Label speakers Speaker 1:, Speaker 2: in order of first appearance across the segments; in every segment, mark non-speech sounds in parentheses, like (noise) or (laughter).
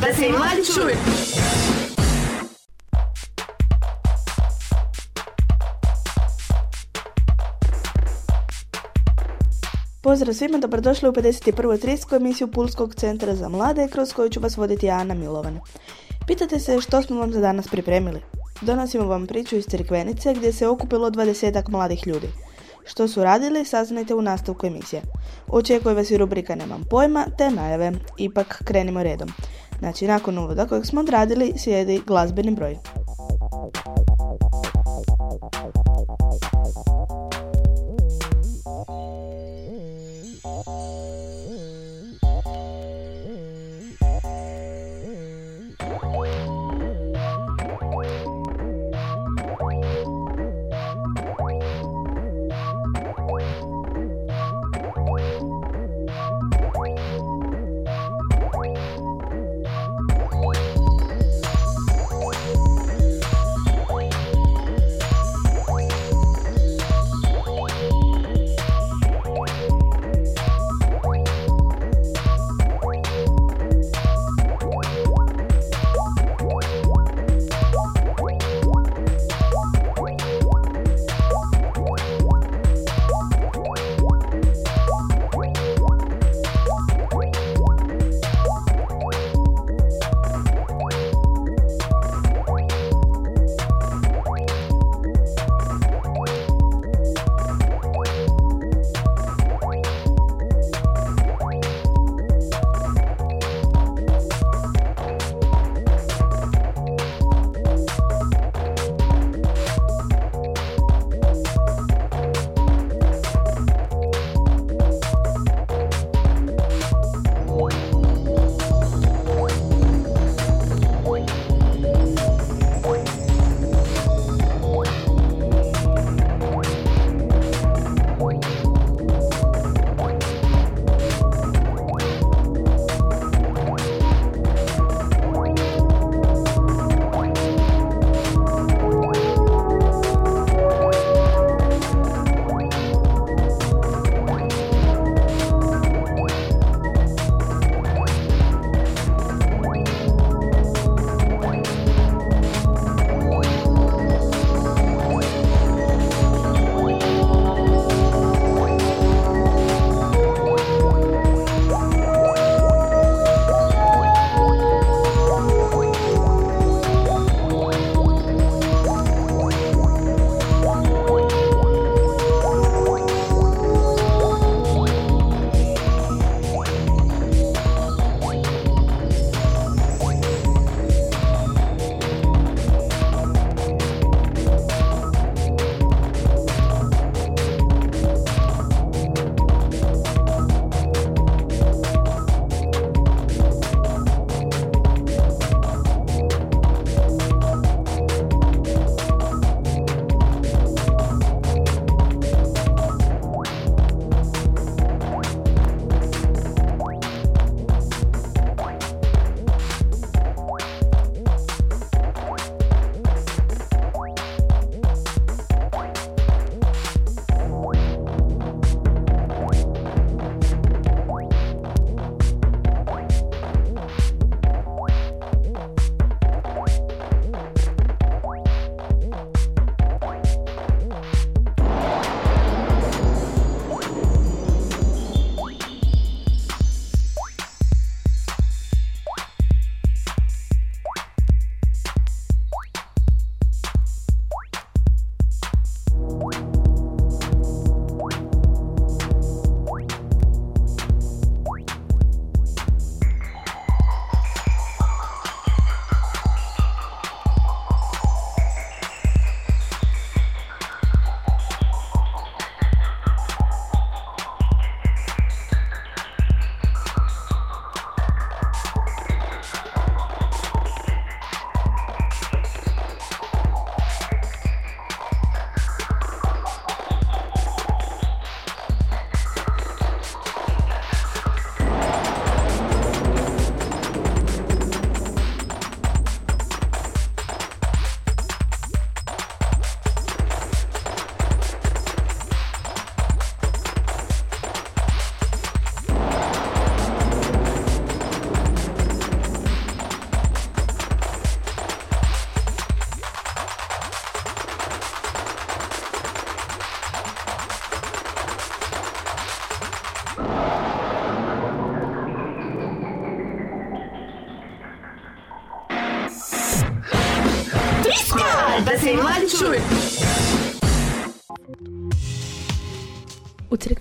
Speaker 1: da se mladi.
Speaker 2: Pozdrav svima, dobrodošli u 51. trijsku emisiju Pulskog centra za mlade, kroz koju ću vas voditi Ana Milovan. Pitate se što smo vam za danas pripremili? Donosimo vam priču iz Crikvenice gdje se okupilo dvadesetak mladih ljudi. Što su radili saznajte u nastavku emisije. Očekuje vas i rubrika Nemam pojma te najave. Ipak krenimo redom. Znači nakon uvoda kojeg smo odradili slijedi glazbeni broj.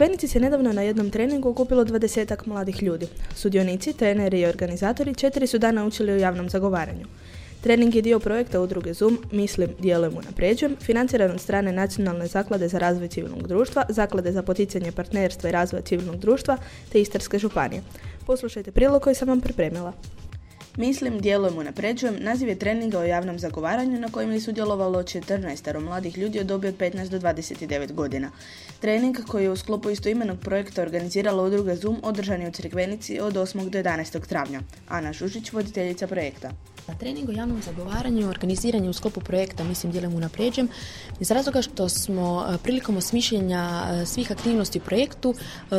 Speaker 2: Crikvenici se nedavno na jednom treningu okupilo dvadesetak mladih ljudi. Sudionici, treneri i organizatori četiri su dana učili o javnom zagovaranju. Trening je dio projekta udruge Zoom Mislim, djelujem, unapređujem, financiran od strane Nacionalne zaklade za razvoj civilnog društva, Zaklade za poticanje partnerstva i razvoja civilnog društva te Istarske županije. Poslušajte prilog koji sam vam pripremila. Mislim, djelujem, unapređujem, naziv je treninga o javnom zagovaranju na kojem je sudjelovalo 14 mladih ljudi od dobi od 15 do 29 godina. Trening koji je u sklopu istoimenog projekta organizirala udruga Zoom održan je u Crikvenici od 8. do 11. travnja. Ana Žužić, voditeljica projekta.
Speaker 3: Trening o javnom zagovaranju organiziran je u sklopu projekta Mislim djelom unapređem iz razloga što smo e, prilikom osmišljenja e, svih aktivnosti u projektu e,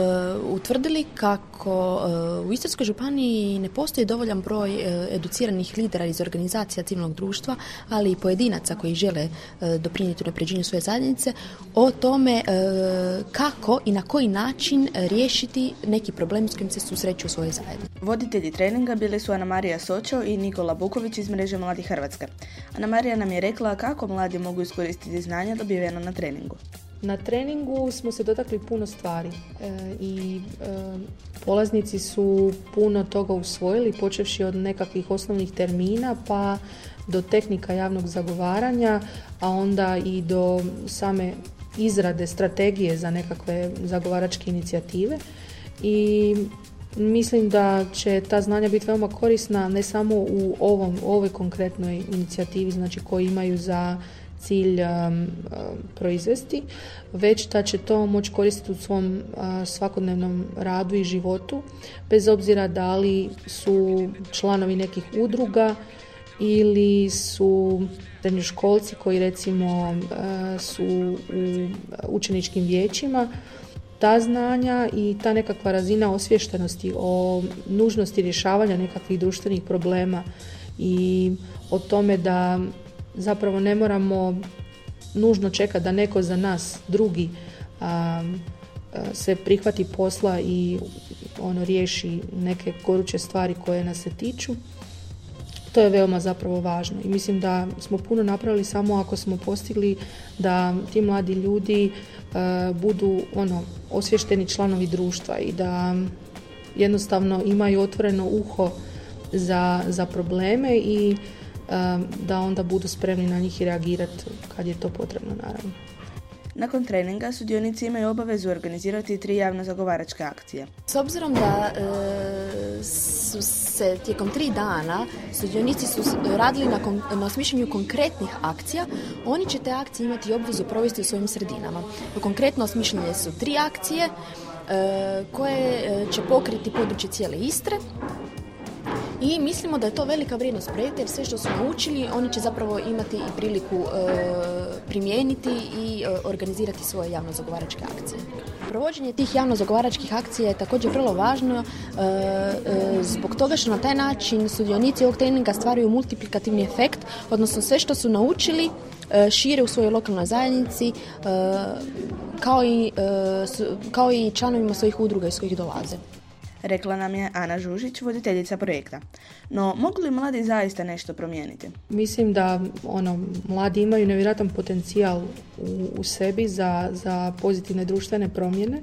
Speaker 3: utvrdili kako u Istarskoj županiji ne postoji dovoljan broj educiranih lidera iz organizacija civilnog društva, ali i pojedinaca koji žele doprinijeti unapređenju svoje zajednice o tome kako i na koji način riješiti neki problem s kojim se susreću u svojoj zajednici.
Speaker 2: Voditelji treninga bili su Ana Marija Sočo i Nikola Buković iz mreže Mladi Hrvatske. Ana Marija nam je rekla kako mladi mogu iskoristiti znanja dobiveno na treningu.
Speaker 4: Na treningu smo se dotakli puno stvari e, i e, polaznici su puno toga usvojili, počevši od nekakvih osnovnih termina pa do tehnika javnog zagovaranja, a onda i do same izrade strategije za nekakve zagovaračke inicijative. I Mislim da će ta znanja biti veoma korisna ne samo u ovom, ovoj konkretnoj inicijativi znači koji imaju za cilj um, um, proizvesti, već da će to moći koristiti u svom uh, svakodnevnom radu i životu, bez obzira da li su članovi nekih udruga ili su srednjoškolci koji recimo uh, su u učeničkim vijećima ta znanja i ta nekakva razina osviještenosti o nužnosti rješavanja nekakvih društvenih problema i o tome da zapravo ne moramo nužno čekati da neko za nas drugi se prihvati posla i ono riješi neke goruće stvari koje nas se tiču. To je veoma zapravo važno i mislim da smo puno napravili samo ako smo postigli da ti mladi ljudi e, budu ono osvješteni članovi društva i da jednostavno imaju otvoreno uho za, za probleme i e, da onda budu spremni na njih i reagirati kad je to potrebno naravno.
Speaker 2: Nakon treninga sudionici imaju obavezu organizirati tri javno zagovaračke akcije.
Speaker 3: S obzirom da e, su se tijekom tri dana sudionici su radili na, kon, na osmišljenju konkretnih akcija, oni će te akcije imati obvezu provesti u svojim sredinama. Konkretno osmišljene su tri akcije e, koje e, će pokriti područje cijele Istre i mislimo da je to velika vrijednost projekta jer sve što su naučili oni će zapravo imati i priliku e, primijeniti i e, organizirati svoje javno zagovaračke akcije. Provođenje tih javno zagovaračkih akcija je također vrlo važno e, zbog toga što na taj način sudionici ovog treninga stvaraju multiplikativni efekt, odnosno sve što su naučili šire u svojoj lokalnoj zajednici kao i, kao i članovima svojih udruga iz kojih dolaze
Speaker 2: rekla nam je Ana Žužić, voditeljica projekta. No, mogu li mladi zaista nešto promijeniti?
Speaker 4: Mislim da ono, mladi imaju nevjerojatan potencijal u, u sebi za, za pozitivne društvene promjene.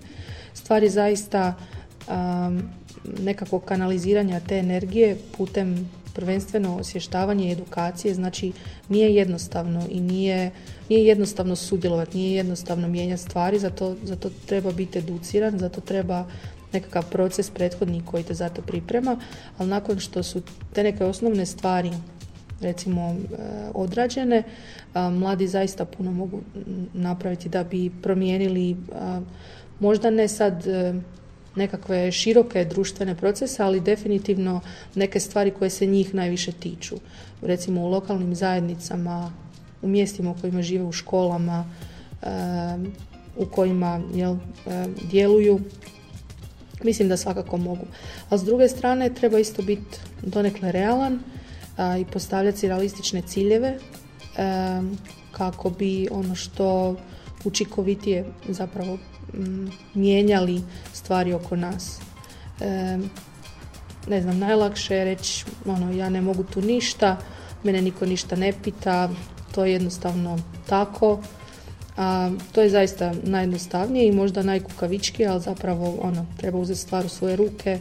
Speaker 4: Stvari zaista um, nekakvog kanaliziranja te energije putem prvenstveno osvještavanje i edukacije, znači nije jednostavno i nije, nije jednostavno sudjelovati, nije jednostavno mijenjati stvari, zato, zato treba biti educiran, zato treba nekakav proces prethodni koji te zato priprema, ali nakon što su te neke osnovne stvari recimo e, odrađene, mladi zaista puno mogu napraviti da bi promijenili možda ne sad e, nekakve široke društvene procese, ali definitivno neke stvari koje se njih najviše tiču. Recimo u lokalnim zajednicama, u mjestima u kojima žive u školama, e, u kojima jel, djeluju Mislim da svakako mogu. A s druge strane treba isto biti donekle realan a, i postavljati realistične ciljeve kako bi ono što učinkovitije zapravo mijenjali stvari oko nas. ne znam, najlakše je reći ono, ja ne mogu tu ništa, mene niko ništa ne pita, to je jednostavno tako. A, to je zaista najjednostavnije i možda najkukavičkije, ali zapravo ono, treba uzeti stvar u svoje ruke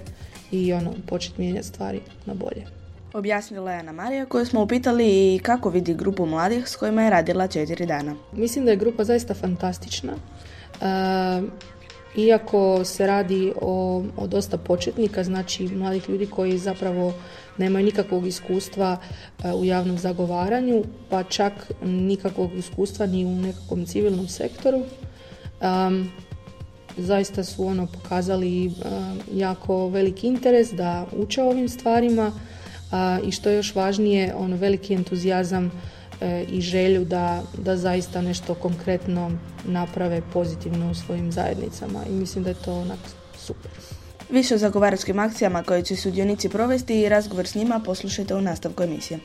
Speaker 4: i ono, početi mijenjati stvari na bolje.
Speaker 2: Objasnila je Ana Marija koju smo upitali i kako vidi grupu mladih s kojima je radila četiri dana.
Speaker 4: Mislim da je grupa zaista fantastična. iako se radi o, o dosta početnika, znači mladih ljudi koji zapravo nemaju nikakvog iskustva e, u javnom zagovaranju, pa čak nikakvog iskustva ni u nekakvom civilnom sektoru. zaista su ono pokazali e, jako veliki interes da uče ovim stvarima i što je još važnije, ono veliki entuzijazam e, i želju da, da zaista nešto konkretno naprave pozitivno u svojim zajednicama i mislim da je to onak super.
Speaker 2: Više o zagovaračkim akcijama koje će sudionici provesti i razgovor s njima poslušajte u nastavku emisije.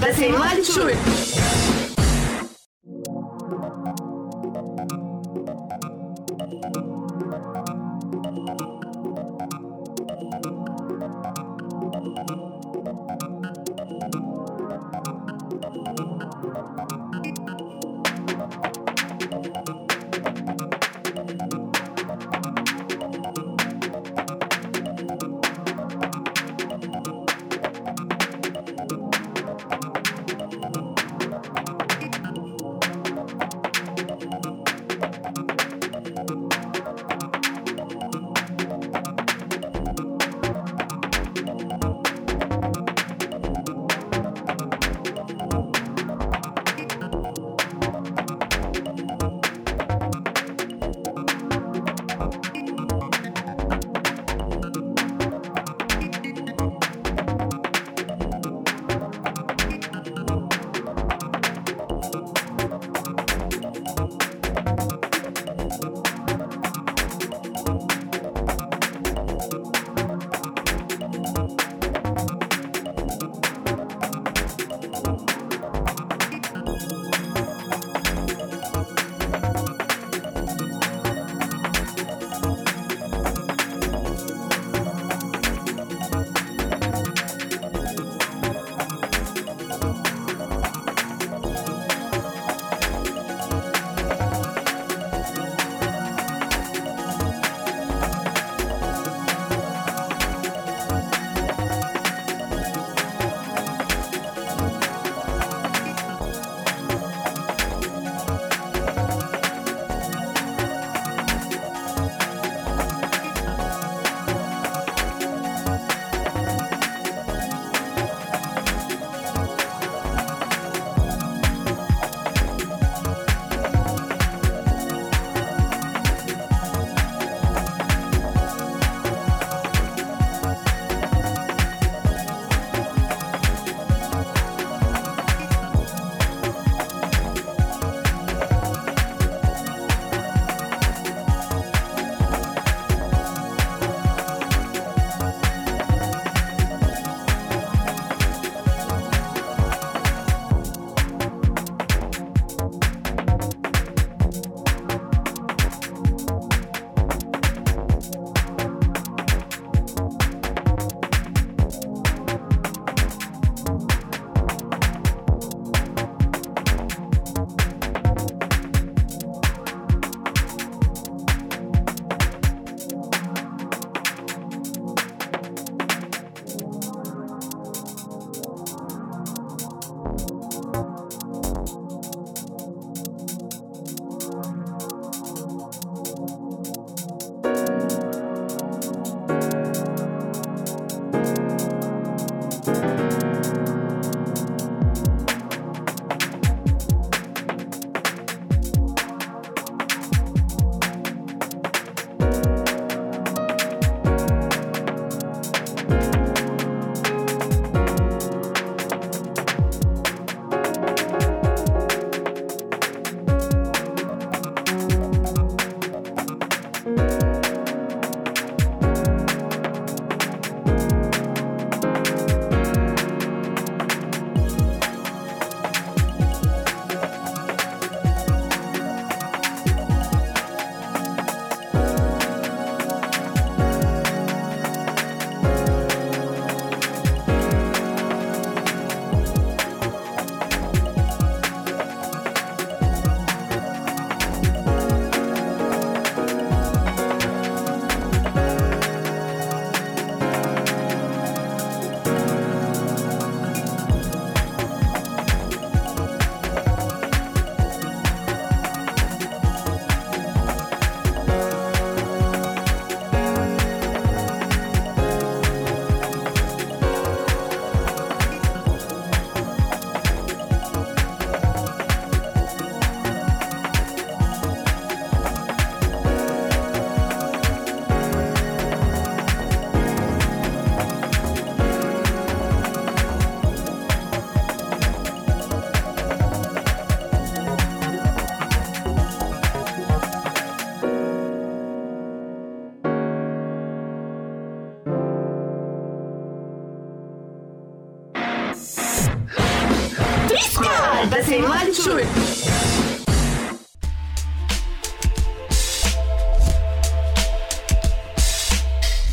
Speaker 2: Da se!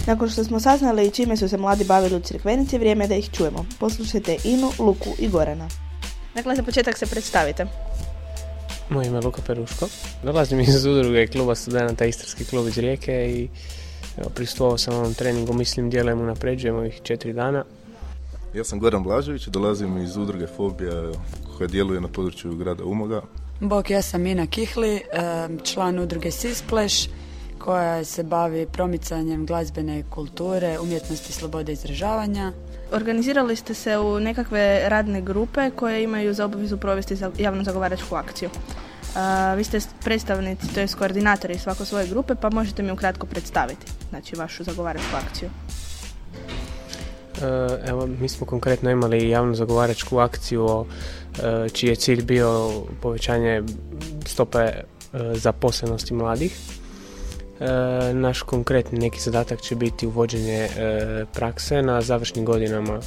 Speaker 2: Nakon što smo saznali čime su se mladi bavili u crkvenici, vrijeme je da ih čujemo. Poslušajte Inu, Luku i Gorana. Dakle, za početak se predstavite.
Speaker 5: Moje ime je Luka Peruško. Dolazim iz udruge kluba studenta Istarski klub iz Rijeke i evo, pristovao sam ovom treningu, mislim, djelujemo, napređujemo ih četiri dana.
Speaker 6: Ja sam Goran Blažević, dolazim iz udruge Fobija koja djeluje na području grada Umoga.
Speaker 7: Bok, ja sam Mina Kihli, član udruge Sispleš koja se bavi promicanjem glazbene kulture, umjetnosti i slobode izražavanja.
Speaker 2: Organizirali ste se u nekakve radne grupe koje imaju za obavezu provesti za javnu zagovaračku akciju. vi ste predstavnici, to je koordinatori svako svoje grupe, pa možete mi ukratko predstaviti znači, vašu zagovaračku akciju.
Speaker 5: E, evo, mi smo konkretno imali javnu zagovaračku akciju e, čiji je cilj bio povećanje stope e, zaposlenosti mladih. Naš konkretni neki zadatak će biti uvođenje prakse na završnim godinama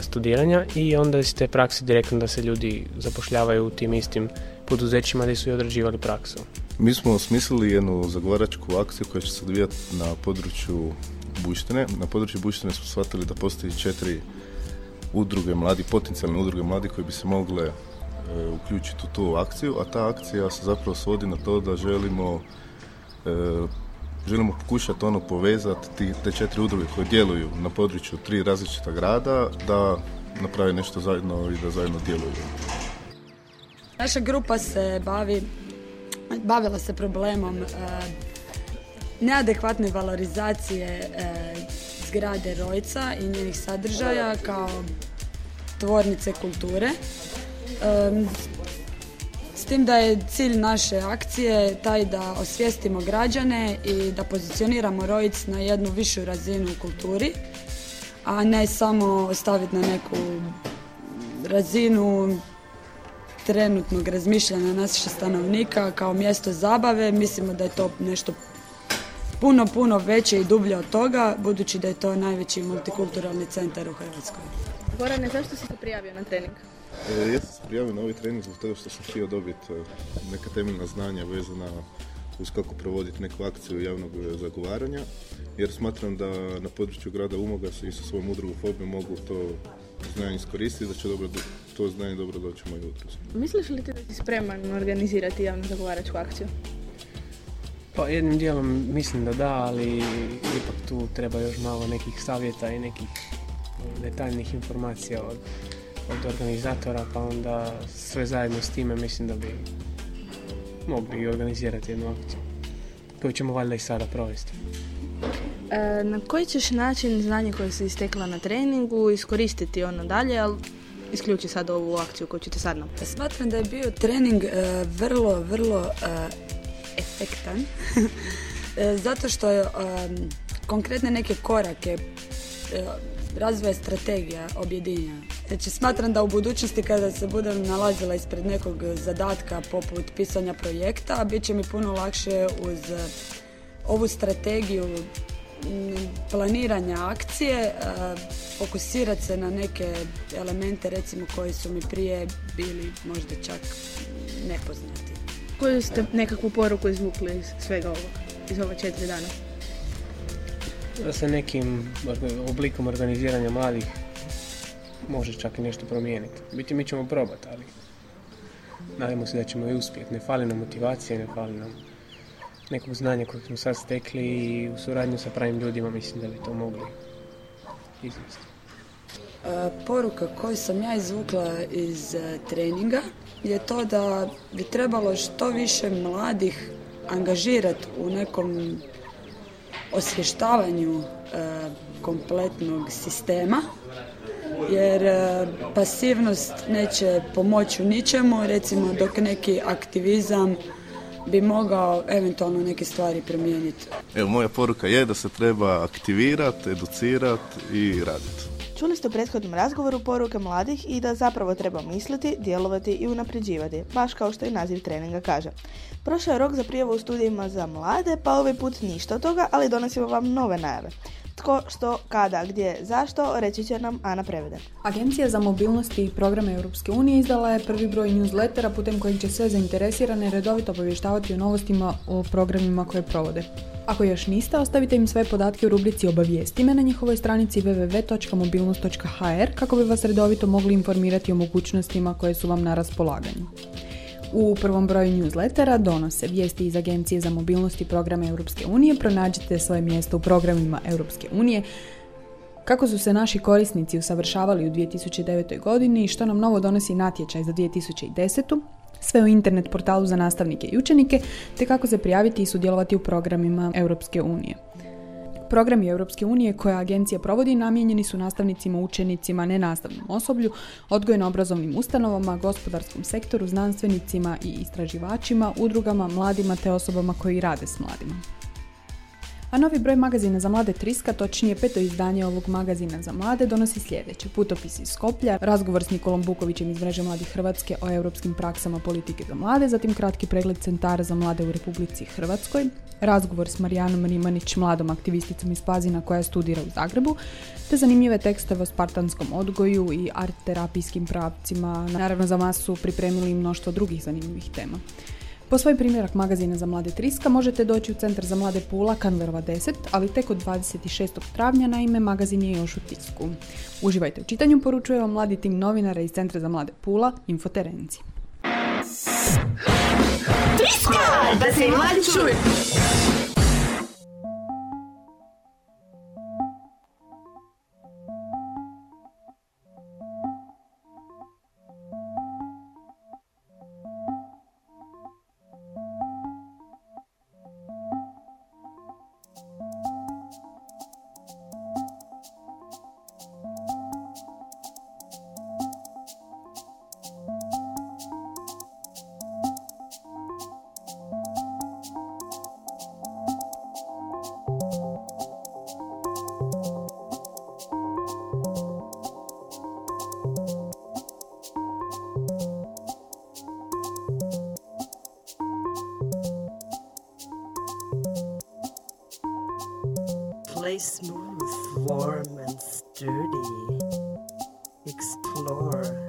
Speaker 5: studiranja i da iz te prakse direktno da se ljudi zapošljavaju u tim istim poduzećima gdje su i odrađivali praksu.
Speaker 6: Mi smo osmislili jednu zagovaračku akciju koja će se odvijati na području Buštine. Na području Buštine smo shvatili da postoji četiri udruge mladi, potencijalne udruge mladi koji bi se mogle e, uključiti u tu akciju, a ta akcija se zapravo svodi na to da želimo e, želimo pokušati ono povezati te četiri udruge koje djeluju na području tri različita grada da napravi nešto zajedno i da zajedno djeluju.
Speaker 7: Naša grupa se bavi, bavila se problemom e, neadekvatne valorizacije e, zgrade Rojca i njenih sadržaja kao tvornice kulture. S tim da je cilj naše akcije taj da osvijestimo građane i da pozicioniramo Rojc na jednu višu razinu u kulturi, a ne samo ostaviti na neku razinu trenutnog razmišljanja naših stanovnika kao mjesto zabave. Mislimo da je to nešto puno, puno veće i dublje od toga, budući da je to najveći multikulturalni centar u Hrvatskoj.
Speaker 2: Gorane, zašto si se prijavio na trening?
Speaker 6: E, ja sam se prijavio na ovaj trening zbog toga što sam htio dobiti e, neka temeljna znanja vezana uz kako provoditi neku akciju javnog zagovaranja, jer smatram da na području grada Umoga se i sa svojom udrugom FOBE mogu to znanje iskoristiti, da će dobro, to znanje dobro doći u moju udruzi.
Speaker 2: Misliš li ti da si spreman organizirati javnu zagovaračku akciju?
Speaker 5: Pa jednim dijelom mislim da da, ali ipak tu treba još malo nekih savjeta i nekih detaljnih informacija od, od organizatora, pa onda sve zajedno s time mislim da bi mogli organizirati jednu akciju koju ćemo valjda i sada provesti.
Speaker 2: E, na koji ćeš način znanje koje si istekla na treningu iskoristiti ono dalje, ali isključi sad ovu akciju koju ćete sad napraviti?
Speaker 7: Smatram da je bio trening e, vrlo, vrlo e, efektan (laughs) e, zato što je konkretne neke korake e, razvoja strategija objedinja. Znači smatram da u budućnosti kada se budem nalazila ispred nekog zadatka poput pisanja projekta, bit će mi puno lakše uz ovu strategiju planiranja akcije, fokusirati se na neke elemente recimo koji su mi prije bili možda čak nepoznati.
Speaker 2: Koju ste nekakvu poruku izvukli iz svega ovoga, iz ova četiri dana?
Speaker 5: Se nekim oblikom organiziranja mladih može čak i nešto promijeniti. Biti mi ćemo probati, ali nadamo se da ćemo i uspjeti. Ne fali nam motivacije, ne fali nam nekog znanja kojeg smo sad stekli i u suradnju sa pravim ljudima mislim da bi to mogli izvesti.
Speaker 7: E, poruka koju sam ja izvukla iz e, treninga je to da bi trebalo što više mladih angažirati u nekom osvještavanju e, kompletnog sistema jer pasivnost neće pomoći u ničemu recimo dok neki aktivizam bi mogao eventualno neke stvari promijeniti.
Speaker 6: Evo moja poruka je da se treba aktivirati, educirati i raditi.
Speaker 2: Čuli ste u prethodnom razgovoru poruke mladih i da zapravo treba misliti, djelovati i unapređivati, baš kao što i naziv treninga kaže. Prošao je rok za prijavu u studijima za mlade, pa ovaj put ništa od toga, ali donosimo vam nove najave. Tko, što, kada, gdje, zašto, reći će nam Ana Prevede.
Speaker 8: Agencija za mobilnost i programe Europske unije izdala je prvi broj newslettera putem kojeg će sve zainteresirane redovito obavještavati o novostima o programima koje provode. Ako još niste, ostavite im sve podatke u rubrici Obavijesti me na njihovoj stranici www.mobilnost.hr kako bi vas redovito mogli informirati o mogućnostima koje su vam na raspolaganju. U prvom broju newslettera donose vijesti iz Agencije za mobilnost i programe Europske unije, pronađite svoje mjesto u programima Europske unije, kako su se naši korisnici usavršavali u 2009. godini i što nam novo donosi natječaj za 2010. Sve u internet portalu za nastavnike i učenike, te kako se prijaviti i sudjelovati u programima Europske unije. Programi Europske unije koje agencija provodi namijenjeni su nastavnicima, učenicima, nenastavnom osoblju, odgojno-obrazovnim ustanovama, gospodarskom sektoru, znanstvenicima i istraživačima, udrugama, mladima te osobama koji rade s mladima. A novi broj magazina za mlade Triska, točnije peto izdanje ovog magazina za mlade, donosi sljedeće. Putopis iz Skoplja, razgovor s Nikolom Bukovićem iz Mreže mladih Hrvatske o europskim praksama politike za mlade, zatim kratki pregled centara za mlade u Republici Hrvatskoj, razgovor s Marijanom Rimanić, mladom aktivisticom iz Pazina koja studira u Zagrebu, te zanimljive tekstove o spartanskom odgoju i art terapijskim pravcima. Naravno za vas su pripremili mnoštvo drugih zanimljivih tema. Po svoj primjerak magazina za mlade Triska možete doći u Centar za mlade Pula, Kanverova 10, ali tek od 26. travnja, naime, magazin je još u tisku. Uživajte u čitanju, poručuje vam mladi tim novinara iz Centra za mlade Pula, Infoterenci.
Speaker 1: Triska! Da se mladi čuju!
Speaker 9: Play smooth, warm and sturdy. Explore,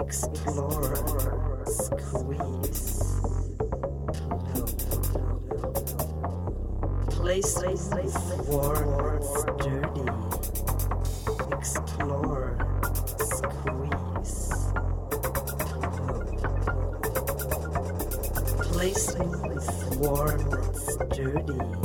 Speaker 9: explore, squeeze, place, place, place, warm, explore, squeeze, warm, sturdy.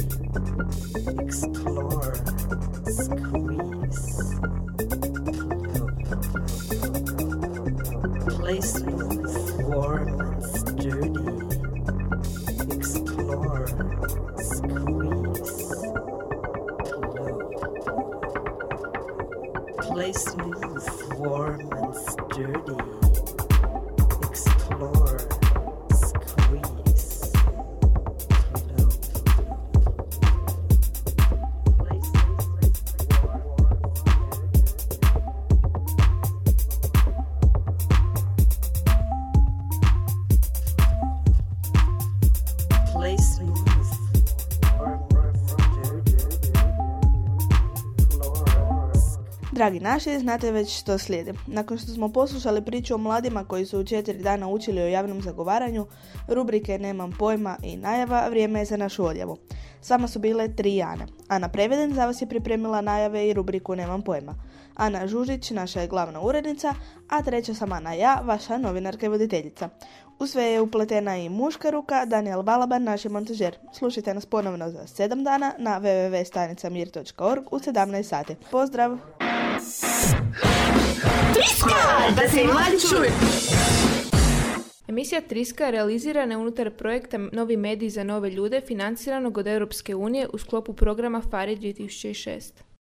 Speaker 2: Dragi naši, znate već što slijedi. Nakon što smo poslušali priču o mladima koji su u četiri dana učili o javnom zagovaranju, rubrike Nemam pojma i najava, vrijeme je za našu odjavu. S vama su bile tri Ane. Ana Preveden za vas je pripremila najave i rubriku Nemam pojma. Ana Žužić, naša je glavna urednica, a treća sam Ana ja, vaša novinarka i voditeljica. U sve je upletena i muška ruka, Daniel Balaban, naš je montažer. Slušajte nas ponovno za 7 dana na www.stanicamir.org u 17 sati. Pozdrav!
Speaker 1: Triska! Da se i mladi čuju.
Speaker 10: Emisija Triska je realizirana unutar projekta Novi mediji za nove ljude financiranog od Europske unije u sklopu programa FARI 2006.